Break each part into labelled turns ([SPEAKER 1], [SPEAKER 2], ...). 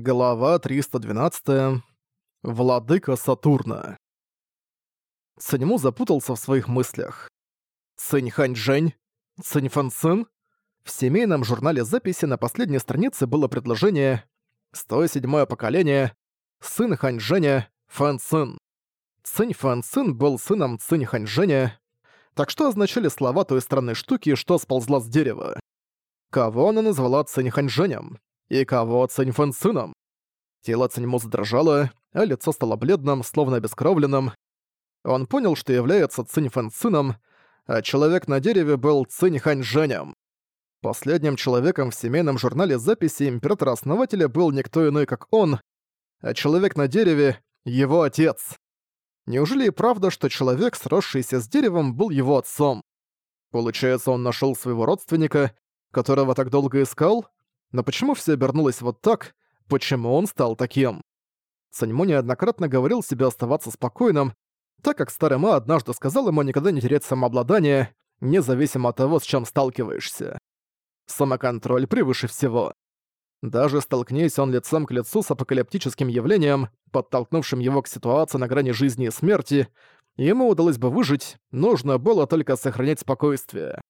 [SPEAKER 1] Глава 312. Владыка Сатурна. Циньму запутался в своих мыслях. Цинь Хань? Цинь Цин? В семейном журнале записи на последней странице было предложение «107 поколение, сын Хань Женя, Цин». Цинь Цин был сыном Цинь Хань так что означали слова той странной штуки, что сползла с дерева. Кого она назвала Цинь Хань? И кого Циньфэн сыном? Тело Циньму задрожало, а лицо стало бледным, словно обескровленным. Он понял, что является Циньфэн сыном, а человек на дереве был Циньхань Женем. Последним человеком в семейном журнале записи императора-основателя был никто иной, как он, а человек на дереве — его отец. Неужели и правда, что человек, сросшийся с деревом, был его отцом? Получается, он нашел своего родственника, которого так долго искал, но почему все обернулось вот так? Почему он стал таким? Саньму неоднократно говорил себе оставаться спокойным, так как старый Ма однажды сказал ему никогда не терять самообладание, независимо от того, с чем сталкиваешься. Самоконтроль превыше всего. Даже столкнись он лицом к лицу с апокалиптическим явлением, подтолкнувшим его к ситуации на грани жизни и смерти, ему удалось бы выжить, нужно было только сохранять спокойствие.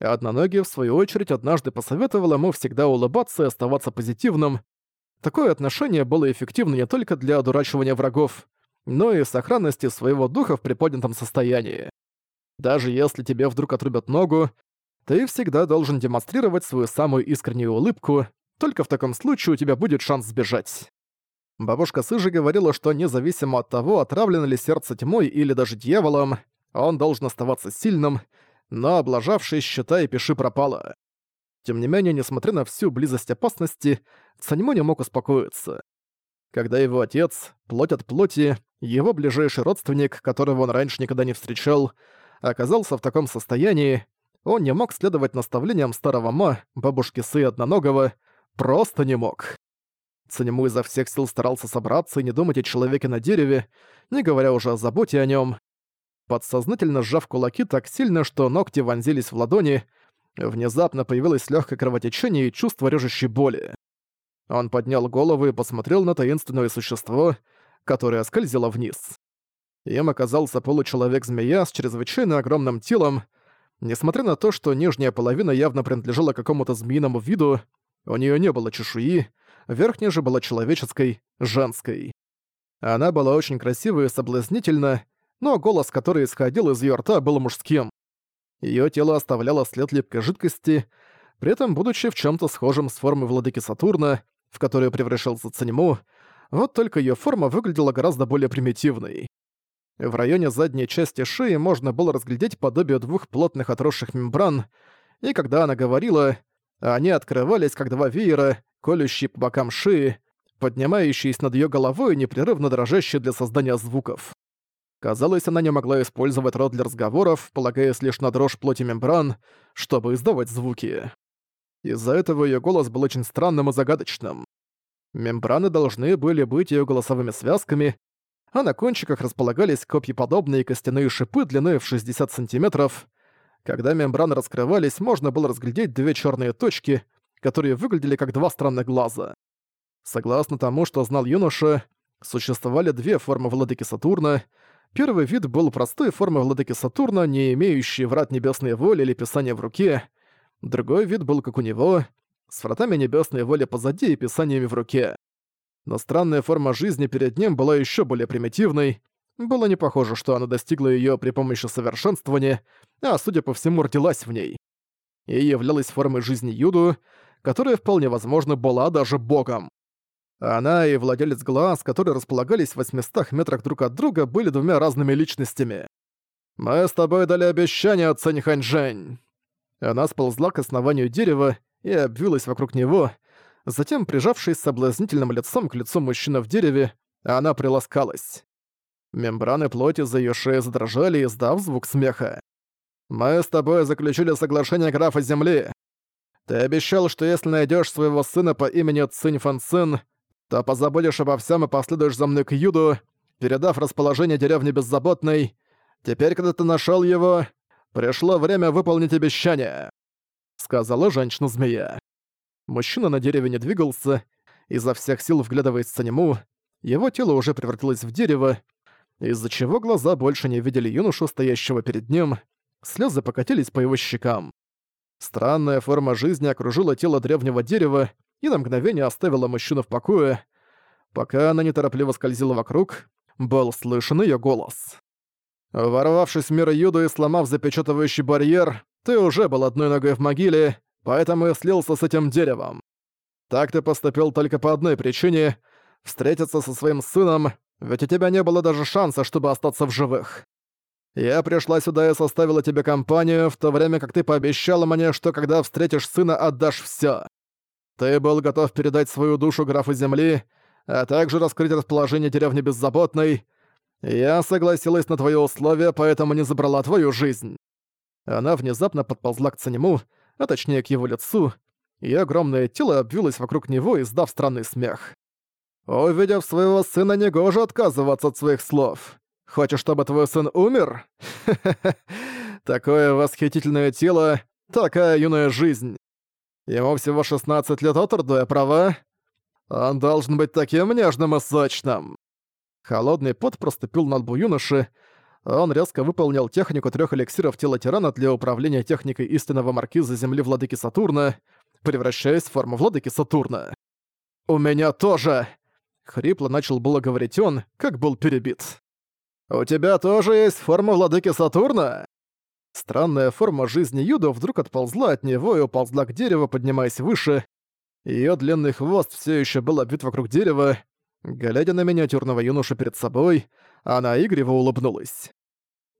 [SPEAKER 1] Одноногий, в свою очередь, однажды посоветовал ему всегда улыбаться и оставаться позитивным. Такое отношение было эффективно не только для одурачивания врагов, но и сохранности своего духа в приподнятом состоянии. Даже если тебе вдруг отрубят ногу, ты всегда должен демонстрировать свою самую искреннюю улыбку, только в таком случае у тебя будет шанс сбежать. Бабушка Сыжи говорила, что независимо от того, отравлено ли сердце тьмой или даже дьяволом, он должен оставаться сильным, но облажавшись, считай, пиши пропало. Тем не менее, несмотря на всю близость опасности, Цаньмо не мог успокоиться. Когда его отец, плоть от плоти, его ближайший родственник, которого он раньше никогда не встречал, оказался в таком состоянии, он не мог следовать наставлениям старого Ма, бабушки Сы Одноногого, просто не мог. Цанему изо всех сил старался собраться и не думать о человеке на дереве, не говоря уже о заботе о нем подсознательно сжав кулаки так сильно, что ногти вонзились в ладони, внезапно появилось легкое кровотечение и чувство режущей боли. Он поднял голову и посмотрел на таинственное существо, которое скользило вниз. Им оказался получеловек-змея с чрезвычайно огромным телом. Несмотря на то, что нижняя половина явно принадлежала какому-то змеиному виду, у нее не было чешуи, верхняя же была человеческой, женской. Она была очень красивая и соблазнительна, но голос, который исходил из её рта, был мужским. Её тело оставляло след липкой жидкости, при этом будучи в чём-то схожим с формой владыки Сатурна, в которую превращался Цанему, вот только её форма выглядела гораздо более примитивной. В районе задней части шеи можно было разглядеть подобие двух плотных отросших мембран, и когда она говорила, они открывались как два веера, колющие по бокам шеи, поднимающиеся над её головой непрерывно дрожащие для создания звуков. Казалось, она не могла использовать рот для разговоров, полагаясь лишь на дрожь плоти мембран, чтобы издавать звуки. Из-за этого её голос был очень странным и загадочным. Мембраны должны были быть её голосовыми связками, а на кончиках располагались копьеподобные костяные шипы длиной в 60 сантиметров. Когда мембраны раскрывались, можно было разглядеть две чёрные точки, которые выглядели как два странных глаза. Согласно тому, что знал юноша, существовали две формы владыки Сатурна — Первый вид был простой формой владыки Сатурна, не имеющей врат небесной воли или писания в руке. Другой вид был как у него, с вратами небесной воли позади и писаниями в руке. Но странная форма жизни перед ним была еще более примитивной. Было не похоже, что она достигла ее при помощи совершенствования, а, судя по всему, родилась в ней. И являлась формой жизни Юду, которая вполне возможно была даже богом. Она и владелец глаз, которые располагались в 800 метрах друг от друга, были двумя разными личностями. «Мы с тобой дали обещание, Цэнь Ханьжэнь!» Она сползла к основанию дерева и обвилась вокруг него, затем, прижавшись соблазнительным лицом к лицу мужчины в дереве, она приласкалась. Мембраны плоти за её шеей задрожали, издав звук смеха. «Мы с тобой заключили соглашение графа Земли. Ты обещал, что если найдёшь своего сына по имени Цинь Фан Цин, то позабудешь обо всем и последуешь за мной к Юду, передав расположение деревни Беззаботной. Теперь, когда ты нашел его, пришло время выполнить обещание», — сказала женщина-змея. Мужчина на дереве не двигался, изо всех сил вглядываясь в Санему. Его тело уже превратилось в дерево, из-за чего глаза больше не видели юношу, стоящего перед ним. Слезы покатились по его щекам. Странная форма жизни окружила тело древнего дерева и на мгновение оставила мужчину в покое. Пока она неторопливо скользила вокруг, был слышен ее голос. «Ворвавшись в мир Юду и сломав запечатывающий барьер, ты уже был одной ногой в могиле, поэтому и слился с этим деревом. Так ты поступил только по одной причине — встретиться со своим сыном, ведь у тебя не было даже шанса, чтобы остаться в живых. Я пришла сюда и составила тебе компанию, в то время как ты пообещала мне, что когда встретишь сына, отдашь всё. Ты был готов передать свою душу графу Земли, а также раскрыть расположение деревни Беззаботной. Я согласилась на твои условия, поэтому не забрала твою жизнь». Она внезапно подползла к Цанему, а точнее к его лицу, и огромное тело обвилось вокруг него, издав странный смех. «Увидев своего сына, негоже отказываться от своих слов. Хочешь, чтобы твой сын умер? Такое восхитительное тело, такая юная жизнь. Ему всего 16 лет от роду, я права? Он должен быть таким нежным и сочным. Холодный пот проступил на лбу юноши, он резко выполнил технику трех эликсиров тела тирана для управления техникой истинного маркиза Земли Владыки Сатурна, превращаясь в форму Владыки Сатурна. «У меня тоже!» Хрипло начал было говорить он, как был перебит. «У тебя тоже есть форма владыки Сатурна?» Странная форма жизни Юдо вдруг отползла от него и уползла к дереву, поднимаясь выше. Её длинный хвост всё ещё был обвит вокруг дерева. Глядя на миниатюрного юношу перед собой, она игриво улыбнулась.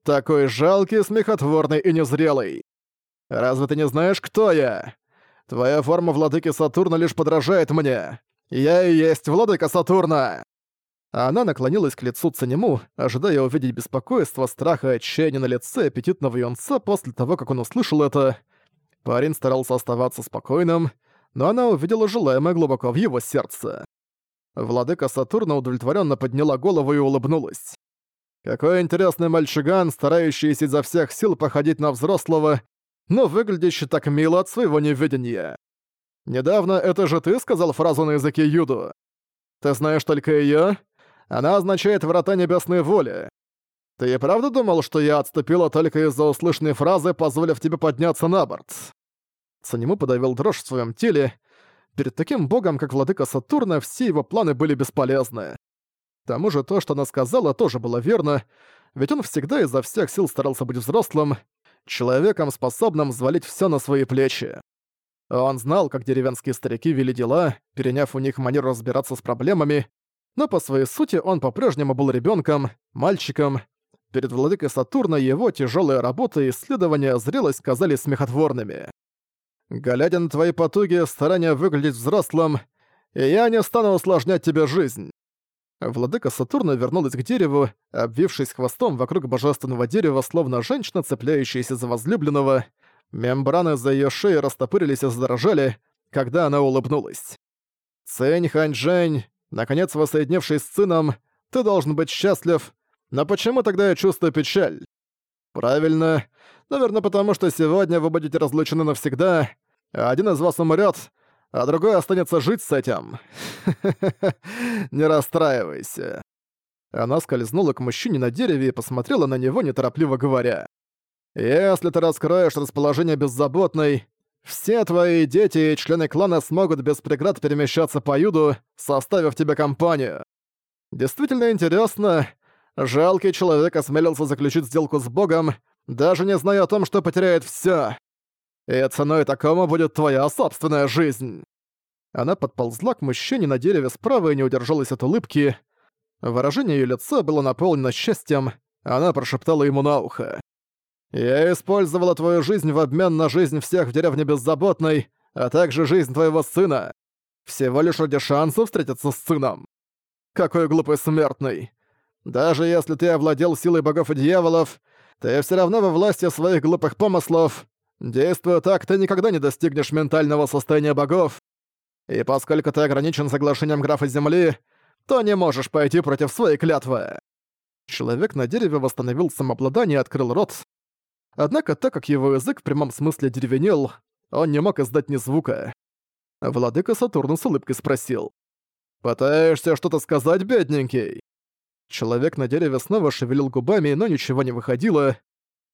[SPEAKER 1] «Такой жалкий, смехотворный и незрелый! Разве ты не знаешь, кто я? Твоя форма владыки Сатурна лишь подражает мне. Я и есть владыка Сатурна!» Она наклонилась к лицу Цанему, ожидая увидеть беспокойство, страх и отчаяние на лице аппетитного юнца после того, как он услышал это. Парень старался оставаться спокойным, но она увидела желаемое глубоко в его сердце. Владыка Сатурна удовлетворенно подняла голову и улыбнулась. «Какой интересный мальчуган, старающийся изо всех сил походить на взрослого, но выглядящий так мило от своего неведения. Недавно это же ты сказал фразу на языке юду. Ты знаешь только её? Она означает «врата небесной воли». Ты и правда думал, что я отступила только из-за услышанной фразы, позволив тебе подняться на борт?» Санему подавил дрожь в своем теле. Перед таким богом, как владыка Сатурна, все его планы были бесполезны. К тому же то, что она сказала, тоже было верно, ведь он всегда изо всех сил старался быть взрослым, человеком, способным взвалить все на свои плечи. Он знал, как деревенские старики вели дела, переняв у них манеру разбираться с проблемами, но по своей сути он по-прежнему был ребенком, мальчиком. Перед владыкой Сатурна его тяжелая работа и исследования зрелость казались смехотворными. Глядя на твои потуги, старания выглядеть взрослым, и я не стану усложнять тебе жизнь. Владыка Сатурна вернулась к дереву, обвившись хвостом вокруг божественного дерева, словно женщина, цепляющаяся за возлюбленного. Мембраны за ее шеей растопырились и задрожали, когда она улыбнулась. «Цэнь Ханьчжэнь, Наконец, воссоединившись с сыном, ты должен быть счастлив. Но почему тогда я чувствую печаль? Правильно. Наверное, потому что сегодня вы будете разлучены навсегда. Один из вас умрет, а другой останется жить с этим. Не расстраивайся. Она скользнула к мужчине на дереве и посмотрела на него, неторопливо говоря. «Если ты раскроешь расположение беззаботной, все твои дети и члены клана смогут без преград перемещаться по Юду, составив тебе компанию. Действительно интересно. Жалкий человек осмелился заключить сделку с Богом, даже не зная о том, что потеряет всё. И ценой такому будет твоя собственная жизнь. Она подползла к мужчине на дереве справа и не удержалась от улыбки. Выражение её лица было наполнено счастьем, она прошептала ему на ухо. Я использовала твою жизнь в обмен на жизнь всех в деревне Беззаботной, а также жизнь твоего сына. Всего лишь ради шанса встретиться с сыном. Какой глупый смертный. Даже если ты овладел силой богов и дьяволов, ты все равно во власти своих глупых помыслов. Действуя так, ты никогда не достигнешь ментального состояния богов. И поскольку ты ограничен соглашением графа Земли, то не можешь пойти против своей клятвы. Человек на дереве восстановил самообладание и открыл рот, Однако, так как его язык в прямом смысле деревенел, он не мог издать ни звука. Владыка Сатурна с улыбкой спросил. «Пытаешься что-то сказать, бедненький?» Человек на дереве снова шевелил губами, но ничего не выходило.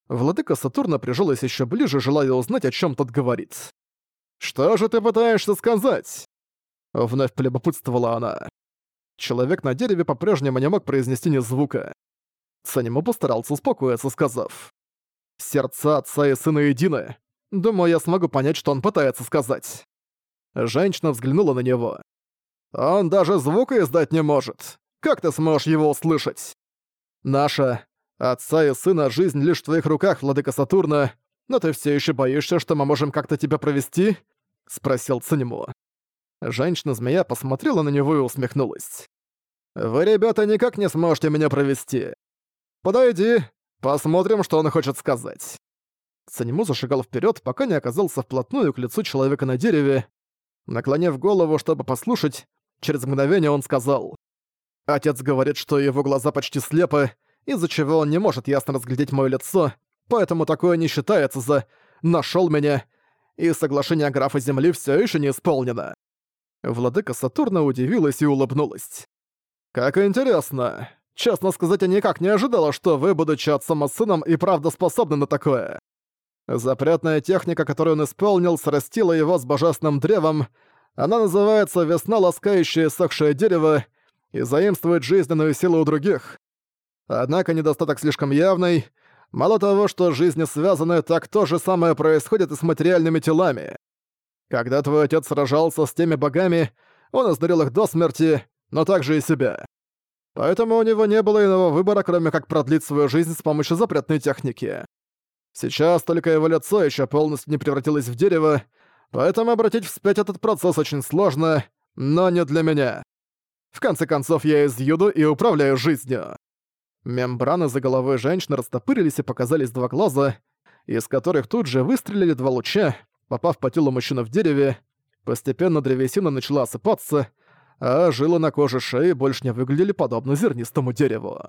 [SPEAKER 1] Владыка Сатурна прижалась еще ближе, желая узнать, о чем тот говорит. «Что же ты пытаешься сказать?» Вновь полюбопытствовала она. Человек на дереве по-прежнему не мог произнести ни звука. Санему постарался успокоиться, сказав. «Сердца отца и сына едины. Думаю, я смогу понять, что он пытается сказать». Женщина взглянула на него. «Он даже звука издать не может. Как ты сможешь его услышать?» «Наша, отца и сына, жизнь лишь в твоих руках, владыка Сатурна, но ты все еще боишься, что мы можем как-то тебя провести?» — спросил Цинему. Женщина-змея посмотрела на него и усмехнулась. «Вы, ребята, никак не сможете меня провести. Подойди, посмотрим, что он хочет сказать». Санему зашагал вперед, пока не оказался вплотную к лицу человека на дереве. Наклонив голову, чтобы послушать, через мгновение он сказал. «Отец говорит, что его глаза почти слепы, из-за чего он не может ясно разглядеть моё лицо, поэтому такое не считается за «нашёл меня», и соглашение графа Земли всё ещё не исполнено». Владыка Сатурна удивилась и улыбнулась. «Как интересно. Честно сказать, я никак не ожидала, что вы, будучи отцом и сыном, и правда способны на такое. Запретная техника, которую он исполнил, срастила его с божественным древом. Она называется «Весна, ласкающая сохшее дерево» и заимствует жизненную силу у других. Однако недостаток слишком явный. Мало того, что жизни связаны, так то же самое происходит и с материальными телами. Когда твой отец сражался с теми богами, он изнурил их до смерти, но также и себя. Поэтому у него не было иного выбора, кроме как продлить свою жизнь с помощью запретной техники. Сейчас только его лицо еще полностью не превратилось в дерево, поэтому обратить вспять этот процесс очень сложно, но не для меня. В конце концов, я из юду и управляю жизнью. Мембраны за головой женщины растопырились и показались два глаза, из которых тут же выстрелили два луча, попав по телу мужчины в дереве. Постепенно древесина начала осыпаться, а жилы на коже шеи больше не выглядели подобно зернистому дереву.